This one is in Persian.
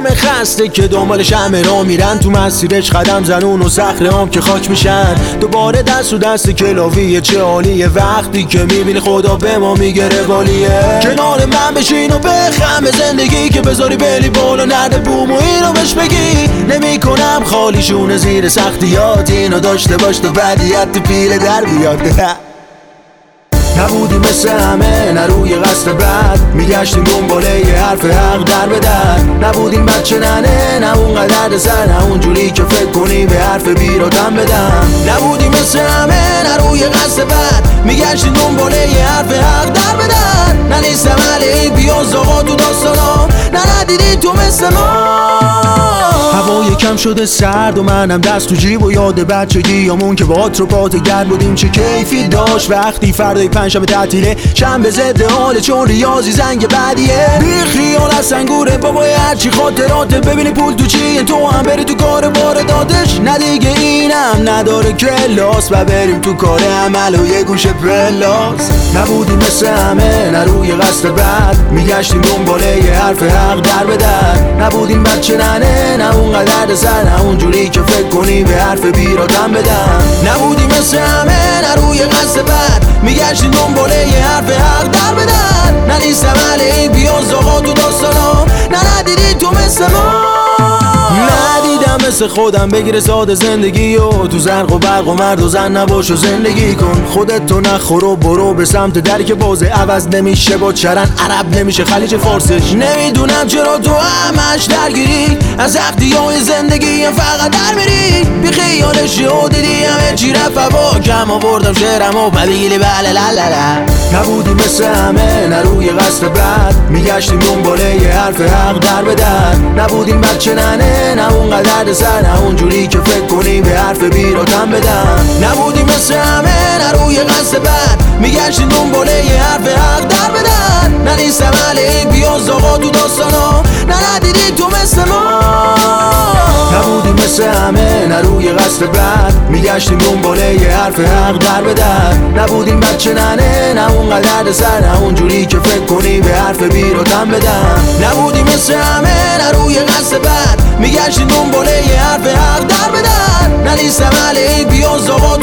همه خسته که دنبالش همه را میرن. تو مسیرش قدم زنون و سخره هم که خاک میشن. دوباره دست و دست کلاویه چه عالیه وقتی که می‌بینی خدا به ما میگه روالیه. کنار من بشین و بخم زندگی که بذاری بلی بالا. نرده بوم و اینو بهش بگی. نمی‌کنم خالیشون زیر سختیات. اینو داشته باش تو بدیت پیل در بیاد. نبودی مثل همه نه روی قصد بد میگشتیم دنباله یه حرف حق در به در نبودیم بچه ننه نه اون قدر سر نه اونجوری که فکر کنی به حرف بیراتم بدم. نبودیم مثل همه نه روی قصد بد میگشتیم دنباله یه حرف حق در به در نه نیستم علی آقا تو داستانام. نه ندیدی تو مثل ما. یکم شده سرد و منم دست تو جیب و یاد بچگی یامون که با رو گرد بودیم. چه کیفی داشت وقتی فردای پنجشنبه تعطیله. شنبه ضد حال چون ریاضی زنگ بعدیه بی خیال از سنگوره بابای هرچی خاطرات ببینی پول تو چیه؟ تو هم بری تو کار وارداتش نه دیگه اینم نداره کلاس و بریم تو کار عمل و یه گوشه پلاس. نبودیم مثل همه نه روی قصد بعد میگشتیم دنباله یه حرف حق در به در. نبودیم بچه ننه نه اونقدر سر نه اونجوری که فکر کنی به حرف بیراتم بدم. نبودی مثل همه نه روی قصد بد. میگشتی دنباله یه حرف مثل خودم بگیر ساده زندگی و تو زرق و برق و مرد و زن نباش و زندگی کن. خودت تو نخور و برو به سمت دری که بازه عوض نمیشه با چرن. عرب نمیشه خلیج فارسش. نمی‌دونم چرا تو همش درگیری. از اختی های زندگی فقط در میری. بی خیالش و دیدی همه چی رفت با کم آوردم شعرم و ببیلی بله نبودی مثل همه نه روی قصد بد میگشتیم دنباله یه حرف حق در به در. نبودیم بچه ننه نه اونقدر سر نه اونجوری که فکر کنی به حرف بیراتم بدم نبودی مثل همه نه روی قصد بد میگشتیم دنباله یه حرف حق در به در. نه نیستم علی بیاز آقا تو داستانا. میگشتیم دنباله یه حرف حق در به در. نبودیم بچه ننه نه اونقدر سر نه اونجوری که فکر کنی به حرف بیراتم بدم نبودیم مثل همه نه روی قصد بد. میگشتیم دنباله یه حرف حق در به در. نه نیستم علی بیاز آقا